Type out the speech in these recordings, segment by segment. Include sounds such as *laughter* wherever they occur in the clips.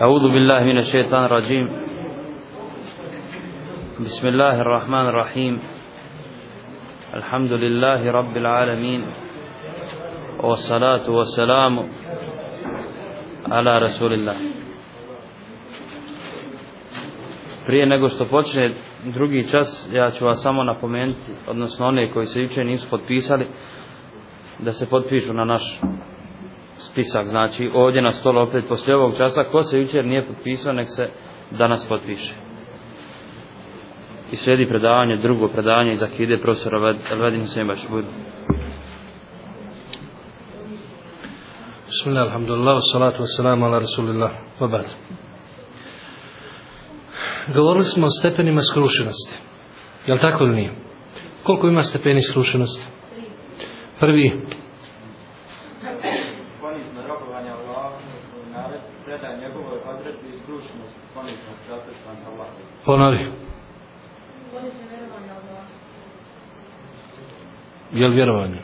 أعوذ بالله من الشيطان الرجيم بسم الله الرحمن الرحيم الحمد لله رب العالمين والصلاة والسلام على رسول الله Prije nego što počne drugi čas, ja ću vas samo napomenuti, odnosno one koji se juče nisu potpisali, da se potpišu na naš spisak, znači ovdje na stolu opet poslije ovog časa, ko se jučer nije potpisao, nek se danas potpiše. I slijedi predavanje, drugo predavanje iz Akide profesora Elvedin Sembaš Budu. Bismillah, alhamdulillah, salatu wassalamu ala rasulillah, vabad. Govorili smo o stepenima skrušenosti. Je tako ili nije? Koliko ima stepeni skrušenosti? Prvi, Ponovi. Je li vjerovanje?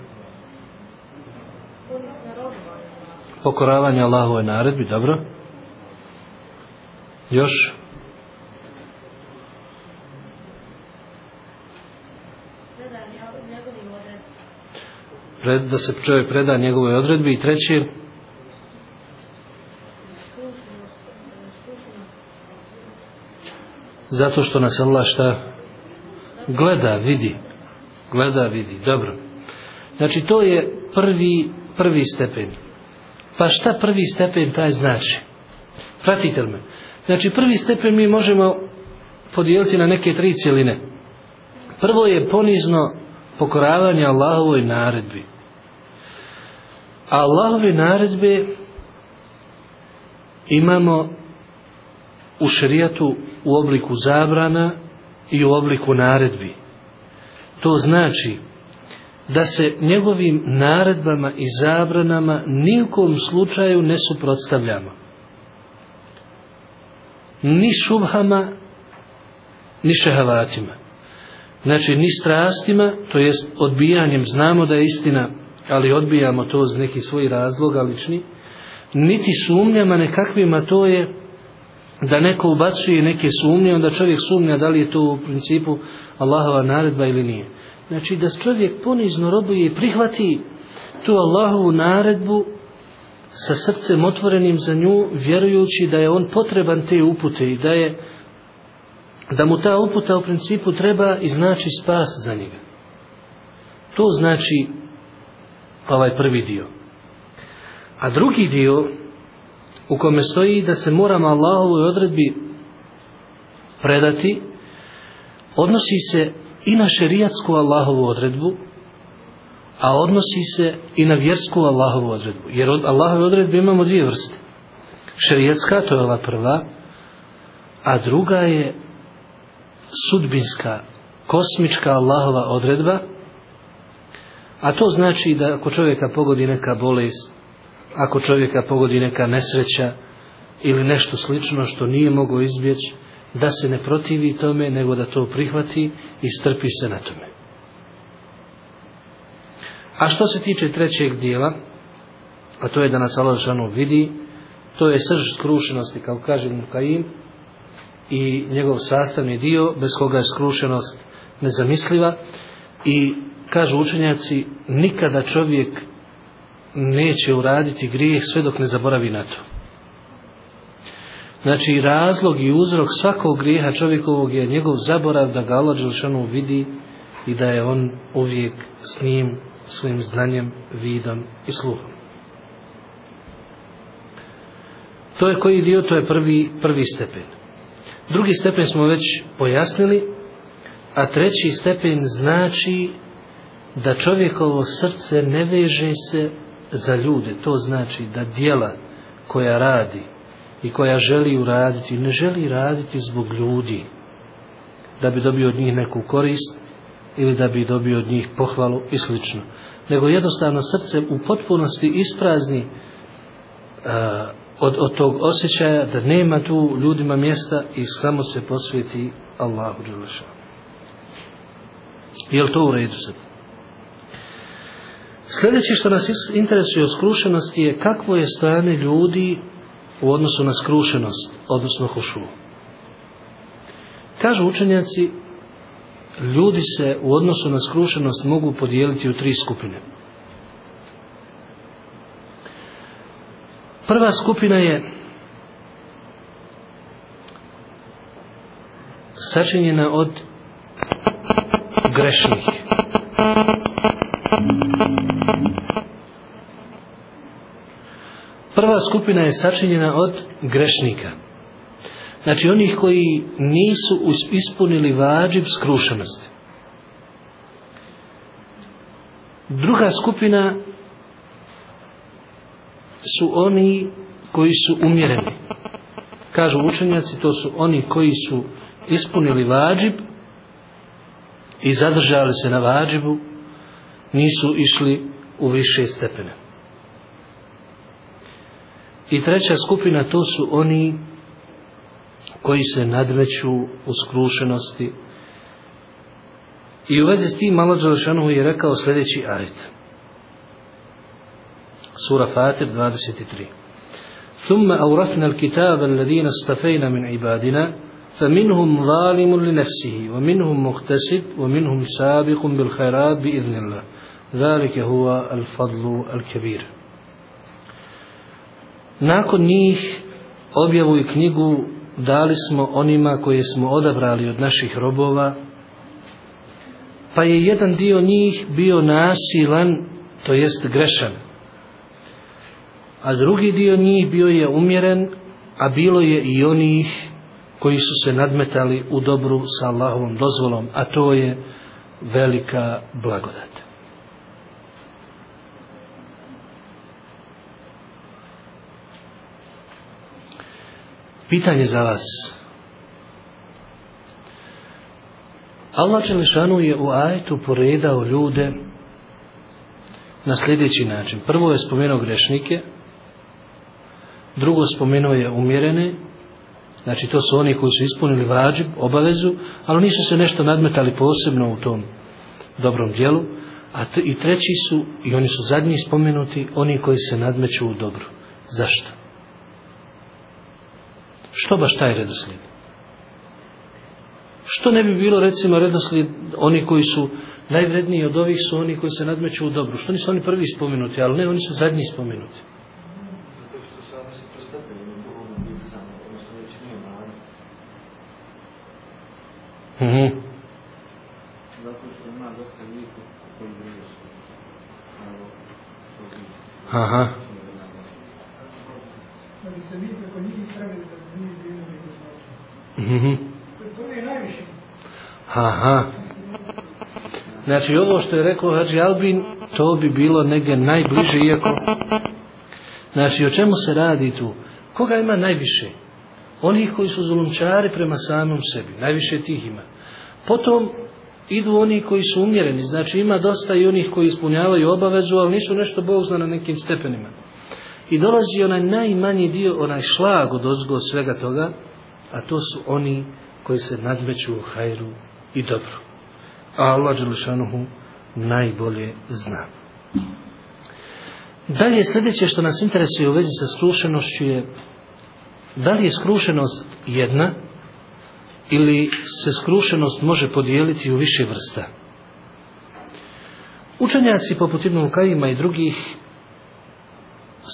Pokoravanje Allahove naredbi, dobro. Još? Pred, da se čovjek preda njegove odredbi i treći zato što nas Allah šta gleda, vidi. Gleda, vidi, dobro. Znači to je prvi prvi stepen. Pa šta prvi stepen taj znači? Pratite me? Znači prvi stepen mi možemo podijeliti na neke tri cijeline prvo je ponizno pokoravanje Allahovoj naredbi. A Allahove naredbe imamo u šerijatu u obliku zabrana i u obliku naredbi. To znači da se njegovim naredbama i zabranama nijekom slučaju ne suprotstavljamo. Ni šubhama, ni šehavatima. Znači, ni strastima, to jest odbijanjem, znamo da je istina, ali odbijamo to z neki svoj razloga lični, niti sumnjama nekakvima, to je da neko ubacuje neke sumnje, onda čovjek sumnja da li je to u principu Allahova naredba ili nije. Znači da čovjek ponizno robuje i prihvati tu Allahovu naredbu sa srcem otvorenim za nju, vjerujući da je on potreban te upute i da je da mu ta uputa u principu treba i znači spas za njega. To znači ovaj prvi dio. A drugi dio u kome stoji da se moramo Allahovoj odredbi predati, odnosi se i na šerijatsku Allahovu odredbu, a odnosi se i na vjersku Allahovu odredbu. Jer od Allahove odredbe imamo dvije vrste. Šerijatska, to je ova prva, a druga je sudbinska, kosmička Allahova odredba, a to znači da ako čovjeka pogodi neka bolest, ako čovjeka pogodi neka nesreća ili nešto slično što nije mogao izbjeći, da se ne protivi tome, nego da to prihvati i strpi se na tome. A što se tiče trećeg dijela, a to je da nas Allah vidi, to je srž skrušenosti, kao kaže Mukaim, i njegov sastavni dio, bez koga je skrušenost nezamisliva, i kažu učenjaci, nikada čovjek neće uraditi grijeh sve dok ne zaboravi na to. Znači razlog i uzrok svakog grijeha čovjekovog je njegov zaborav da ga Allah Đelšanu vidi i da je on uvijek s njim, svojim znanjem, vidom i sluhom. To je koji dio, to je prvi, prvi stepen. Drugi stepen smo već pojasnili, a treći stepen znači da čovjekovo srce ne veže se za ljude, to znači da dijela koja radi i koja želi uraditi, ne želi raditi zbog ljudi, da bi dobio od njih neku korist ili da bi dobio od njih pohvalu i slično. Nego jednostavno srce u potpunosti isprazni uh, od, od tog osjećaja da nema tu ljudima mjesta i samo se posveti Allahu Đelešanu. Je li to u redu sad? Sljedeće što nas interesuje o skrušenosti je kakvo je stanje ljudi u odnosu na skrušenost, odnosno hušu. Kažu učenjaci, ljudi se u odnosu na skrušenost mogu podijeliti u tri skupine. Prva skupina je sačinjena od grešnih. Prva skupina je sačinjena od grešnika. Znači onih koji nisu ispunili vađib skrušenosti. Druga skupina su oni koji su umjereni. Kažu učenjaci, to su oni koji su ispunili vađib i zadržali se na vađibu, nisu išli u više stepene. I treća skupina to su oni koji se nadmeću u skrušenosti. I u vezi s tim malo Đelešanohu je rekao sljedeći ajet. Sura Fatir 23. ثم أورثنا الكتاب الذين استفينا من عبادنا فمنهم ظالم لنفسه ومنهم مقتصد ومنهم سابق بالخيرات بإذن الله Zalike huwa al fadlu al kabir. Nakon njih objavu i knjigu dali smo onima koje smo odabrali od naših robova, pa je jedan dio njih bio nasilan, to jest grešan. A drugi dio njih bio je umjeren, a bilo je i onih koji su se nadmetali u dobru sa Allahovom dozvolom, a to je velika blagodat. Pitanje za vas. Allah Čelešanu je u ajetu poredao ljude na sljedeći način. Prvo je spomenuo grešnike, drugo spomenuo je umjerene Znači to su oni koji su ispunili vađib, obavezu, ali nisu se nešto nadmetali posebno u tom dobrom dijelu. A i treći su, i oni su zadnji spomenuti, oni koji se nadmeću u dobru. Zašto? Što baš taj redoslijed? Što ne bi bilo recimo redoslijed oni koji su najvredniji od ovih su oni koji se nadmeću u dobru? Što nisu oni prvi spomenuti, ali ne, oni su zadnji spomenuti. Mhm. Ljudi koji griješi. Aha. Da bi se mi preko njih stavili da nije bilo nego znači. Mhm. Je najviše. Aha. Znači ovo što je rekao Hadži Albin, to bi bilo negdje najbliže, iako... Znači o čemu se radi tu? Koga ima najviše? Onih koji su zulumčari prema samom sebi. Najviše tih ima. Potom idu oni koji su umjereni. Znači ima dosta i onih koji ispunjavaju obavezu, ali nisu nešto bogzna na nekim stepenima. I dolazi onaj najmanji dio, onaj šlag od ozgo svega toga, a to su oni koji se nadmeću u hajru i dobru. A Allah Đelešanuhu najbolje zna. Dalje sljedeće što nas interesuje u vezi sa skrušenošću je da li je skrušenost jedna ili se skrušenost može podijeliti u više vrsta. Učenjaci poput Ibn Kajima i drugih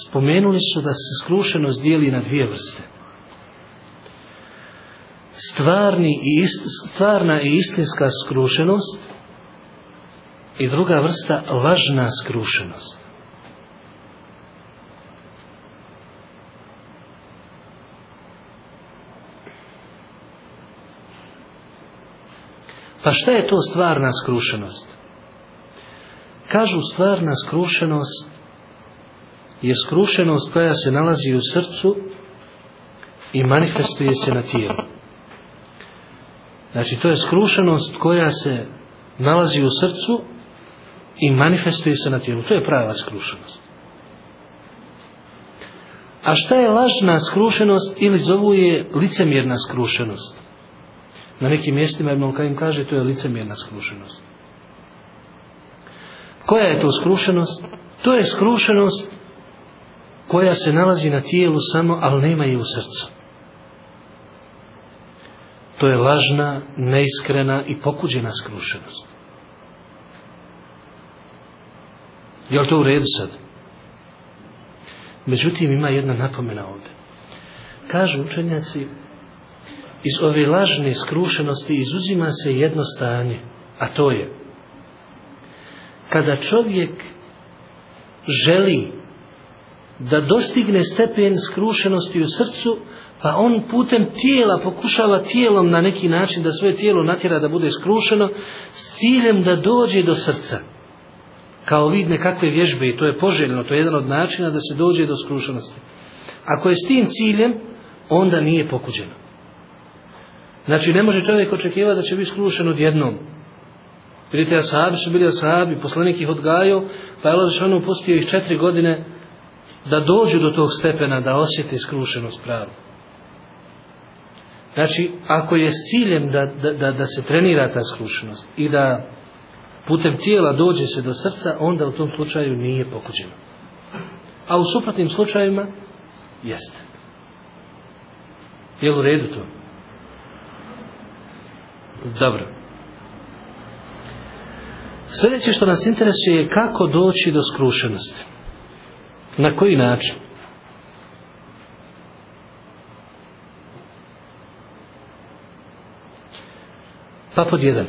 spomenuli su da se skrušenost dijeli na dvije vrste. Stvarni i ist, stvarna i istinska skrušenost i druga vrsta lažna skrušenost. Pa šta je to stvarna skrušenost? Kažu stvarna skrušenost je skrušenost koja se nalazi u srcu i manifestuje se na tijelu. Znači to je skrušenost koja se nalazi u srcu i manifestuje se na tijelu. To je prava skrušenost. A šta je lažna skrušenost ili zovu je licemjerna skrušenost? Na nekim mjestima Ibn Kajim kaže to je licemjerna skrušenost. Koja je to skrušenost? To je skrušenost koja se nalazi na tijelu samo, ali nema je u srcu. To je lažna, neiskrena i pokuđena skrušenost. Je li to u redu sad? Međutim, ima jedna napomena ovdje. Kažu učenjaci, iz ove lažne skrušenosti izuzima se jedno stanje, a to je kada čovjek želi da dostigne stepen skrušenosti u srcu, pa on putem tijela pokušava tijelom na neki način da svoje tijelo natjera da bude skrušeno s ciljem da dođe do srca. Kao vid nekakve vježbe i to je poželjno, to je jedan od načina da se dođe do skrušenosti. Ako je s tim ciljem, onda nije pokuđeno. Znači, ne može čovjek očekivati da će biti skrušen odjednom. Vidite, ashabi su bili ashabi, poslanik ih odgajao, pa je Allah ono pustio ih četiri godine da dođu do tog stepena, da osjeti skrušenost pravu. Znači, ako je s ciljem da, da, da, da se trenira ta skrušenost i da putem tijela dođe se do srca, onda u tom slučaju nije pokuđeno. A u suprotnim slučajima jeste. Je li u redu to? Dobro. Sljedeće što nas interesuje je kako doći do skrušenosti. Na koji način? Pa pod jedan.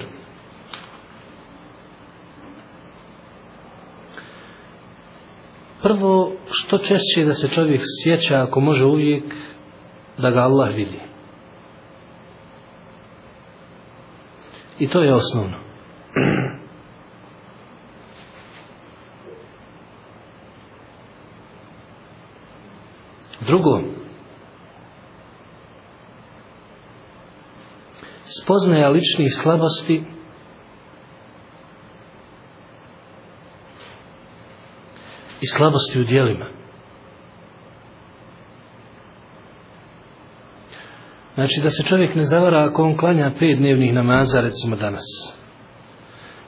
Prvo, što češće da se čovjek sjeća, ako može uvijek, da ga Allah vidi. I to je osnovno. Drugo, spoznaja ličnih slabosti i slabosti u dijelima. Znači da se čovjek ne zavara ako on klanja pet dnevnih namaza recimo danas.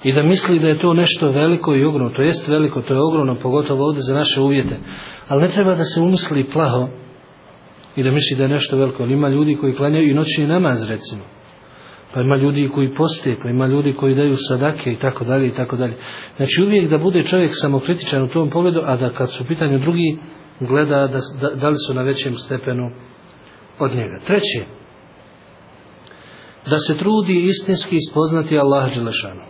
I da misli da je to nešto veliko i ogromno. To jest veliko, to je ogromno, pogotovo ovdje za naše uvjete. Ali ne treba da se umisli plaho i da misli da je nešto veliko. Ali ima ljudi koji klanjaju i noćni namaz recimo. Pa ima ljudi koji poste, pa ima ljudi koji daju sadake i tako dalje i tako dalje. Znači uvijek da bude čovjek samokritičan u tom pogledu, a da kad su u pitanju drugi gleda da, da, da li su na većem stepenu od njega. Treće, da se trudi istinski ispoznati Allaha Đelešanu.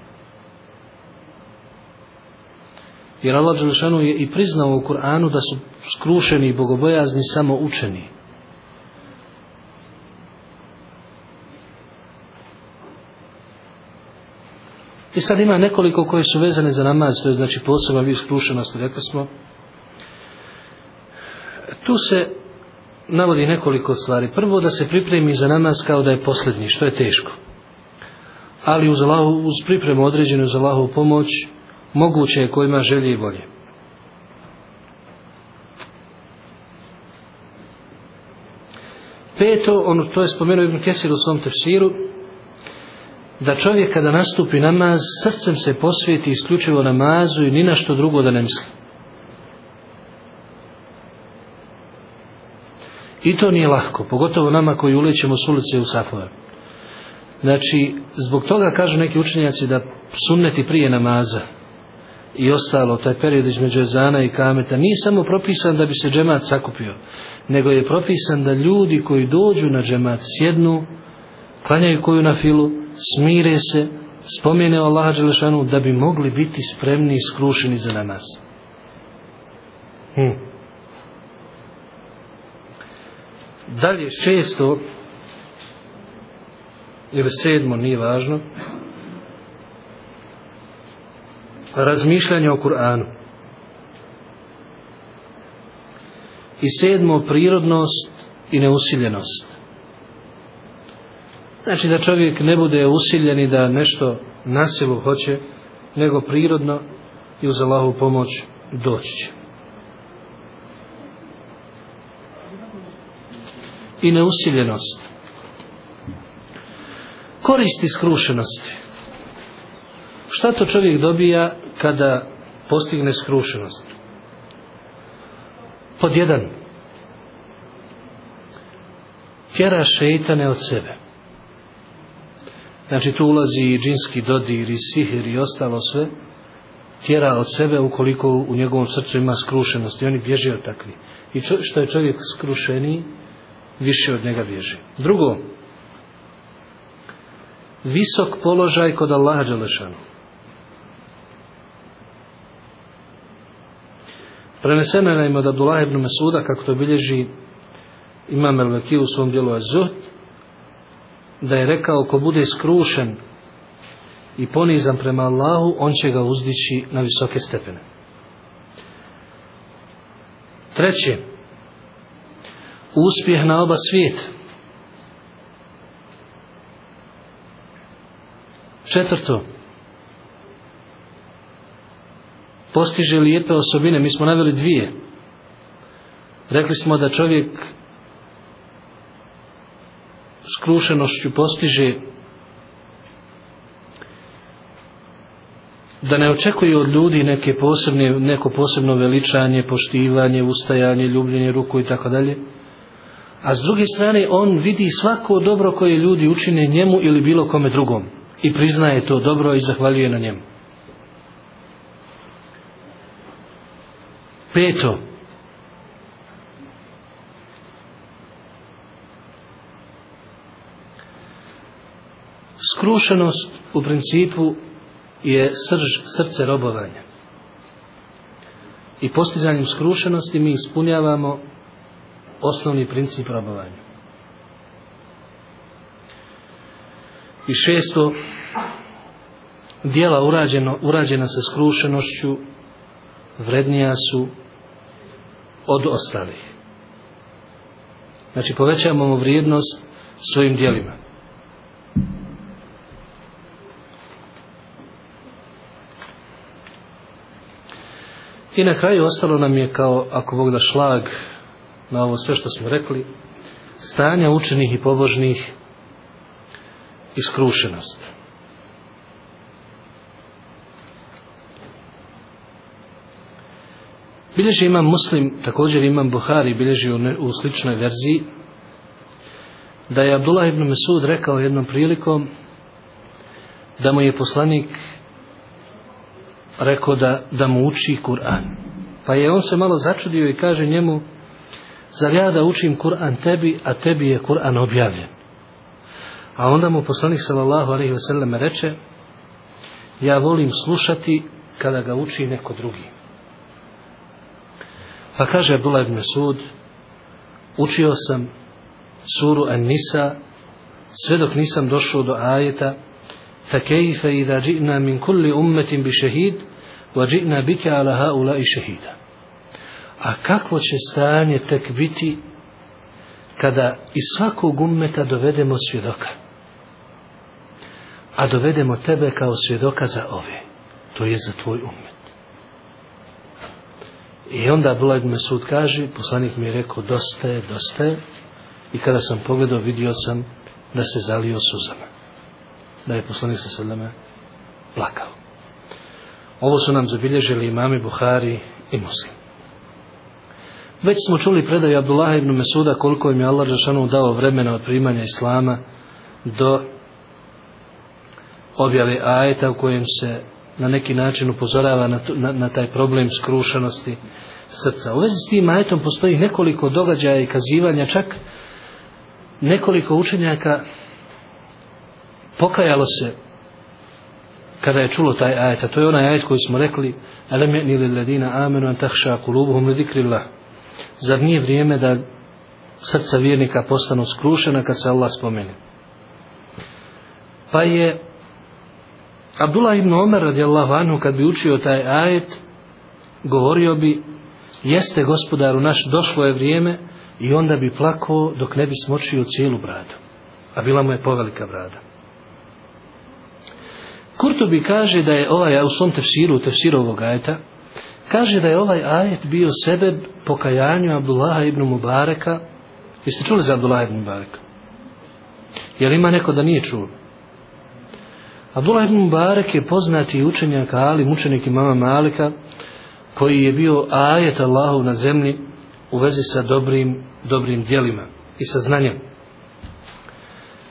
Jer Allah Đelešanu je i priznao u Kur'anu da su skrušeni i bogobojazni samo učeni. I sad ima nekoliko koje su vezane za namaz, to je znači posebno vid skrušenosti, rekli smo. Tu se navodi nekoliko stvari. Prvo da se pripremi za namaz kao da je posljednji, što je teško. Ali uz, Allahu, uz pripremu određenu za Allahovu pomoć, moguće je ko ima želje i volje. Peto, ono to je spomenuo Ibn Kesir u svom tefsiru, da čovjek kada nastupi namaz, srcem se posvijeti isključivo namazu i ni na što drugo da ne misli. I to nije lahko, pogotovo nama koji ulećemo s ulice u safove. Znači, zbog toga kažu neki učenjaci da sunneti prije namaza i ostalo, taj period između zana i kameta, nije samo propisan da bi se džemat sakupio, nego je propisan da ljudi koji dođu na džemat sjednu, klanjaju koju na filu, smire se, spomene Allaha Đelešanu da bi mogli biti spremni i skrušeni za namaz. Hm. Dalje šesto ili sedmo, nije važno, razmišljanje o Kur'anu. I sedmo, prirodnost i neusiljenost. Znači da čovjek ne bude usiljen i da nešto nasilu hoće, nego prirodno i uz Allahu pomoć doći će. I neusiljenost. Koristi skrušenosti. Šta to čovjek dobija kada postigne skrušenost? Pod jedan. Tjera šeitane od sebe. Znači tu ulazi i džinski dodir i sihir i ostalo sve. Tjera od sebe ukoliko u njegovom srcu ima skrušenost i oni bježe od takvi. I čo, što je čovjek skrušeniji, više od njega bježe. Drugo, visok položaj kod Allaha Đelešanu. Prenesena je naime od Abdullah ibn Mesuda, kako to bilježi Imam El-Veki u svom dijelu Azut, da je rekao, ko bude skrušen i ponizan prema Allahu, on će ga uzdići na visoke stepene. Treće, uspjeh na oba svijeta. Četvrto, postiže lijepe osobine. Mi smo naveli dvije. Rekli smo da čovjek skrušenošću postiže da ne očekuje od ljudi neke posebne, neko posebno veličanje, poštivanje, ustajanje, ljubljenje ruku i tako dalje. A s druge strane, on vidi svako dobro koje ljudi učine njemu ili bilo kome drugom. I priznaje to dobro i zahvaljuje na njemu. Peto. Skrušenost u principu je srž, srce robovanja. I postizanjem skrušenosti mi ispunjavamo osnovni princip robovanja. I šesto, dijela urađeno, urađena sa skrušenošću vrednija su od ostalih. Znači povećavamo vrijednost svojim dijelima. I na kraju ostalo nam je kao, ako Bog da šlag na ovo sve što smo rekli, stanja učenih i pobožnih iskrušenost. Bilježi imam muslim, također imam Buhari, bilježi u, ne, u sličnoj verziji, da je Abdullah ibn Mesud rekao jednom prilikom da mu je poslanik rekao da, da mu uči Kur'an. Pa je on se malo začudio i kaže njemu, zar ja da učim Kur'an tebi, a tebi je Kur'an objavljen. A onda mu poslanik sallallahu alaihi ve sellem reče, ja volim slušati kada ga uči neko drugi. Pa kaže Abdullah ibn Sud, učio sam suru An-Nisa, sve dok nisam došao do ajeta, فكيف إذا جئنا من كل أمة بشهيد وجئنا بك على هؤلاء شهيدا A kakvo će stanje tek biti kada iz svakog ummeta dovedemo svjedoka? A dovedemo tebe kao svjedoka za ove. To je za tvoj ummet. I onda Abdullah ibn Mesud kaže, poslanik mi je rekao, dosta je, dosta je. I kada sam pogledao, vidio sam da se zalio suzama. Da je poslanik sa sveme plakao. Ovo su nam zabilježili imami Buhari i Muslim. Već smo čuli predaju Abdullah ibn Mesuda koliko im je Allah Žešanu dao vremena od primanja Islama do objave ajeta u kojem se na neki način upozorava na, na, na taj problem skrušenosti srca. U vezi s tim ajetom postoji nekoliko događaja i kazivanja, čak nekoliko učenjaka pokajalo se kada je čulo taj ajet, a to je onaj ajet koji smo rekli Alam ya'ni lil ladina amanu an takhsha qulubuhum li dhikrillah. Zar nije vrijeme da srca vjernika postanu skrušena kad se Allah spomene? Pa je Abdullah ibn Omer radijallahu anhu kad bi učio taj ajet govorio bi jeste gospodaru naš došlo je vrijeme i onda bi plakao dok ne bi smočio cijelu bradu a bila mu je povelika brada Kurtubi kaže da je ovaj u svom tefsiru, tefsiru ovog ajeta kaže da je ovaj ajet bio sebe pokajanju Abdullaha ibn Mubareka. Jeste čuli za Abdullaha ibn Mubareka? Jer ima neko da nije čuo? Abdullah ibn Mubarak je poznati učenjak Ali, mučenik imama Malika, koji je bio ajet Allahu na zemlji u vezi sa dobrim, dobrim dijelima i sa znanjem.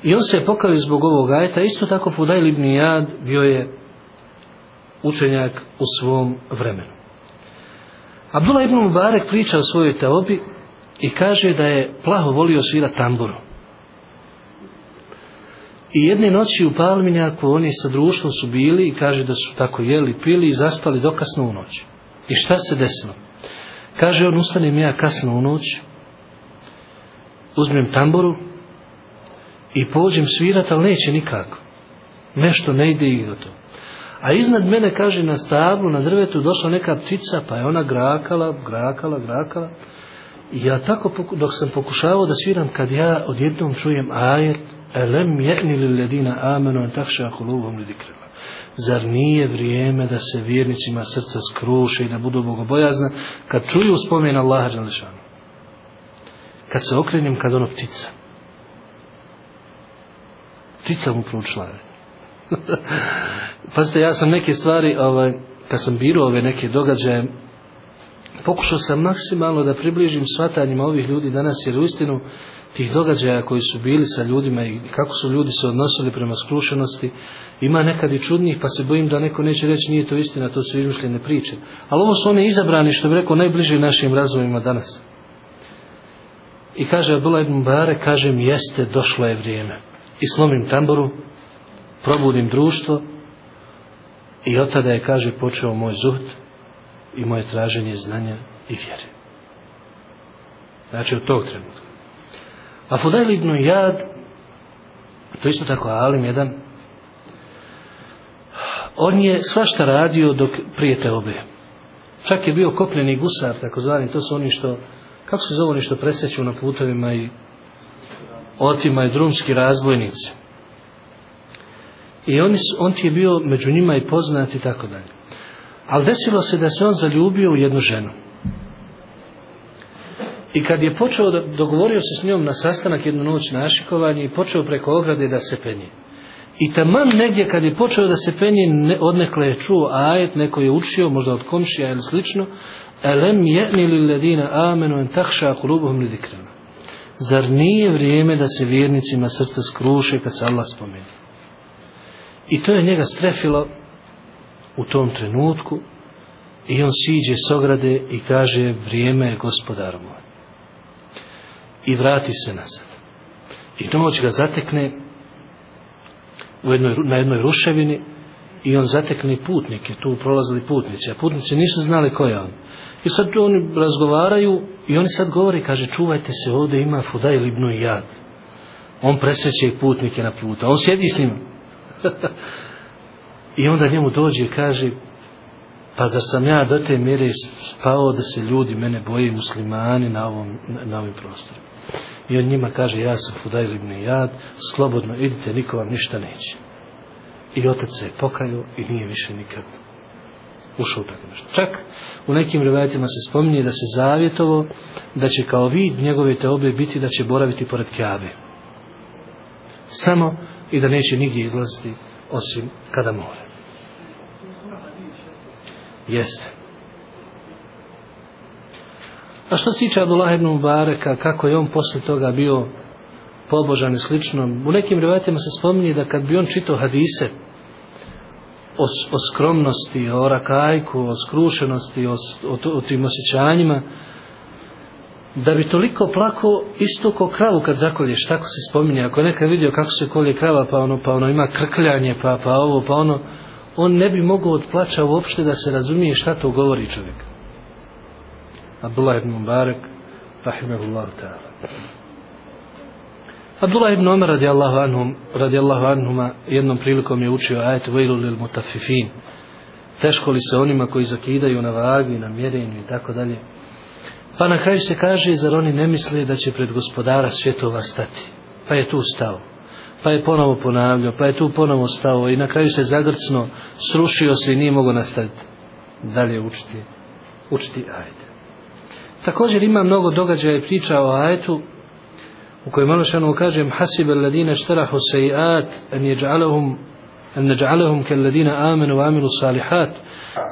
I on se je pokao zbog ovog ajeta, isto tako Fudail ibn Jad bio je učenjak u svom vremenu. Abdullah ibn Mubarek priča o svojoj teobi i kaže da je plaho volio svira tamburu. I jedne noći u Palminjaku oni sa društvom su bili i kaže da su tako jeli, pili i zaspali dokasno u noć. I šta se desilo? Kaže on, ustanem ja kasno u noć, uzmem tamburu i pođem svirat, ali neće nikako. Nešto ne ide i to. A iznad mene, kaže, na stablu, na drvetu, došla neka ptica, pa je ona grakala, grakala, grakala. I ja tako, dok sam pokušavao da sviram, kad ja odjednom čujem ajet, elem je'ni li ledina amenu en takša kuluvom li dikrema. Zar nije vrijeme da se vjernicima srca skruše i da budu bogobojazna kad čuju spomen Allaha Đalešanu? Kad se okrenem kad ono ptica. Ptica mu proučila. *laughs* Pazite, ja sam neke stvari, ovaj, kad sam birao ove neke događaje, pokušao sam maksimalno da približim svatanjima ovih ljudi danas, jer u istinu tih događaja koji su bili sa ljudima i kako su ljudi se odnosili prema skrušenosti, ima nekad i čudnih, pa se bojim da neko neće reći nije to istina, to su izmišljene priče. Ali ovo su one izabrani, što bi rekao, najbliži našim razvojima danas. I kaže Abdullah ibn Bare, kažem, jeste, došlo je vrijeme. I slomim tamboru, probudim društvo i od tada je, kaže, počeo moj zuhd i moje traženje znanja i vjere. Znači, od tog trenutka. A Fudail ibn Jad, to isto tako Alim jedan, on je svašta radio dok prije te obe. Čak je bio kopljeni gusar, tako zvani, to su oni što, kako se zove oni što preseću na putovima i otima i drumski razbojnici. I on, on ti je bio među njima i poznat i tako dalje. Ali desilo se da se on zaljubio u jednu ženu. I kad je počeo, da, dogovorio se s njom na sastanak jednu noć na ašikovanje i počeo preko ograde da se penje. I tamam negdje kad je počeo da se penje, ne, odnekle je čuo ajet, neko je učio, možda od komšija ili slično, elem je'ni li ledina amenu en tahša kulubuhum li. Zar nije vrijeme da se vjernicima srce skruše kad se Allah spomeni? I to je njega strefilo u tom trenutku i on siđe s ograde i kaže vrijeme je gospodar moj i vrati se nazad. I noć ga zatekne u jednoj, na jednoj ruševini i on zatekne putnike, tu prolazili putnici, a putnici nisu znali ko je on. I sad tu oni razgovaraju i oni sad govori, kaže, čuvajte se, ovdje ima Fudaj Libnu i Jad. On presreće putnike na puta, on sjedi s njima. *laughs* I onda njemu dođe i kaže, pa zar sam ja do te mjere spao da se ljudi mene boje muslimani na, ovom, na ovim prostorima. I on njima kaže, ja sam Fudajl ibn Jad, slobodno idite, niko vam ništa neće. I otac se je pokajao i nije više nikad ušao u tako nešto. Čak u nekim revajetima se spominje da se zavjetovo da će kao vid njegove teobe biti da će boraviti pored Kjabe. Samo i da neće nigdje izlaziti osim kada mora. Jeste. A što se tiče Abdullah ibn Mubareka, kako je on posle toga bio pobožan i slično, u nekim revatima se spominje da kad bi on čitao hadise o, o skromnosti, o rakajku, o skrušenosti, o, o, o tim osjećanjima, da bi toliko plako isto ko kravu kad zakolješ, tako se spominje. Ako je nekad vidio kako se kolje krava, pa ono, pa ono ima krkljanje, pa, pa ovo, pa ono, on ne bi mogao od plaća uopšte da se razumije šta to govori čovjek. Abdullah ibn Mubarak, rahimahullahu ta'ala. Abdullah ibn Umar radijallahu anhum, radijallahu anhuma, jednom prilikom je učio ajet vejlu lil mutafifin. Teško li se onima koji zakidaju na vagi, na mjerenju i tako dalje. Pa na kraju se kaže, zar oni ne misle da će pred gospodara svjetova stati? Pa je tu stao. Pa je ponovo ponavljao, pa je tu ponovo stao i na kraju se zagrcno, srušio se i nije mogo nastaviti dalje učiti, učiti ajet. Također ima mnogo događaja i priča o ajetu u kojem ono što kažem hasib al-ladina štarahu sejiat an jeđalahum an neđalahum ke alladine amenu wa amilu salihat.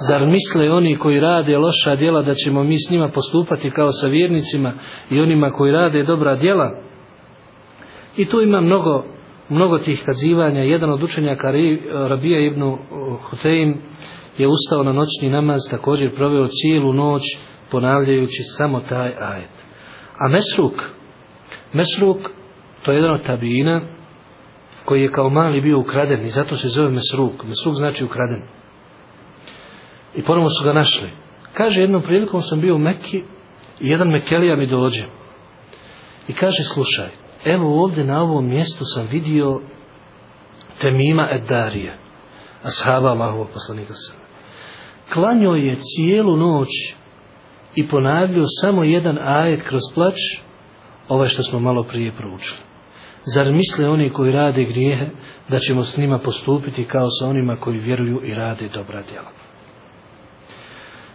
Zar misle oni koji rade loša djela da ćemo mi s njima postupati kao sa vjernicima i onima koji rade dobra djela? I tu ima mnogo mnogo tih kazivanja. Jedan od učenjaka Rabija ibn Huteim je ustao na noćni namaz također proveo cijelu noć ponavljajući samo taj ajet. A Mesruk Mesruk to je jedan od tabina koji je kao mali bio ukraden i zato se zove Mesruk. Mesruk znači ukraden. I ponovno su ga našli. Kaže, jednom prilikom sam bio u Mekki i jedan Mekelija mi dođe. I kaže, slušaj, evo ovdje na ovom mjestu sam vidio Temima Eddarija, ashaba Allahovog poslanika sam. Klanio je cijelu noć i ponavljao samo jedan ajet kroz plač, ovaj što smo malo prije proučili. Zar misle oni koji rade grijehe da ćemo s njima postupiti kao sa onima koji vjeruju i rade dobra djela?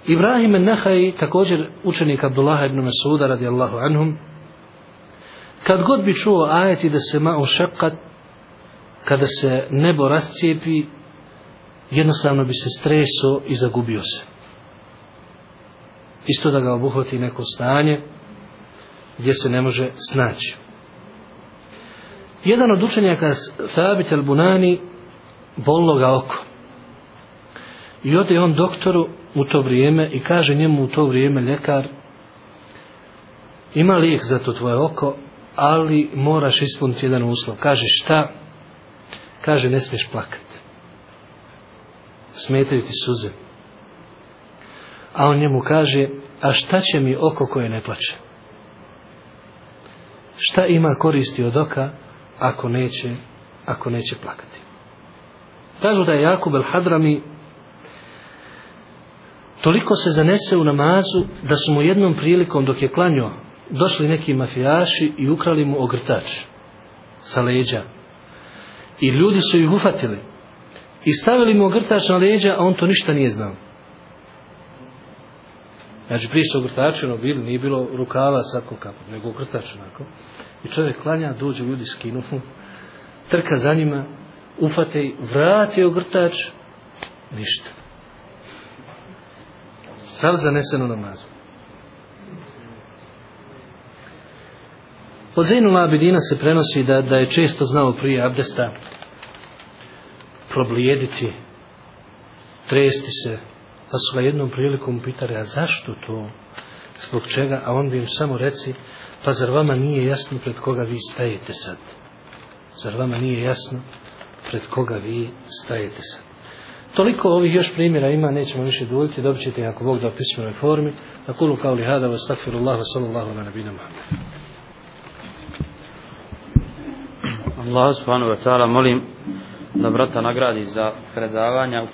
Ibrahim Nahaj, također učenik Abdullah ibn Masuda radijallahu anhum, kad god bi čuo ajeti da se ma'u šakat, kada se nebo rascijepi, jednostavno bi se streso i zagubio se. Isto da ga obuhvati neko stanje gdje se ne može snaći. Jedan od učenjaka Thabit al-Bunani bolilo ga oko. I ode on doktoru u to vrijeme i kaže njemu u to vrijeme ljekar ima lijek za to tvoje oko, ali moraš ispuniti jedan uslov. Kaže šta? Kaže ne smiješ plakati. Smetaju ti suze. A on njemu kaže, a šta će mi oko koje ne plače? Šta ima koristi od oka ako neće, ako neće plakati. Kažu da je Jakub el Hadrami toliko se zanese u namazu da su mu jednom prilikom dok je klanio došli neki mafijaši i ukrali mu ogrtač sa leđa. I ljudi su ih ufatili i stavili mu ogrtač na leđa, a on to ništa nije znao. Znači prije su ogrtači ono bili, nije bilo rukava svako kako, nego ogrtač onako. I čovjek klanja, dođe ljudi skinu, trka za njima, ufate i vrati ogrtač, ništa. Sav zaneseno namazu. Od Zainul Abidina se prenosi da, da je često znao prije abdesta problijediti, tresti se, pa su ga jednom prilikom pitali, a zašto to, zbog čega, a on bi im samo reci, pa zar vama nije jasno pred koga vi stajete sad? Zar vama nije jasno pred koga vi stajete sad? Toliko ovih još primjera ima, nećemo više duljiti, dobit ćete ako Bog da u pismenoj formi. Na kulu kao li hada, wa stakfirullahu, sallallahu ala nabina Muhammed. Allah subhanahu wa ta'ala molim da brata nagradi za predavanja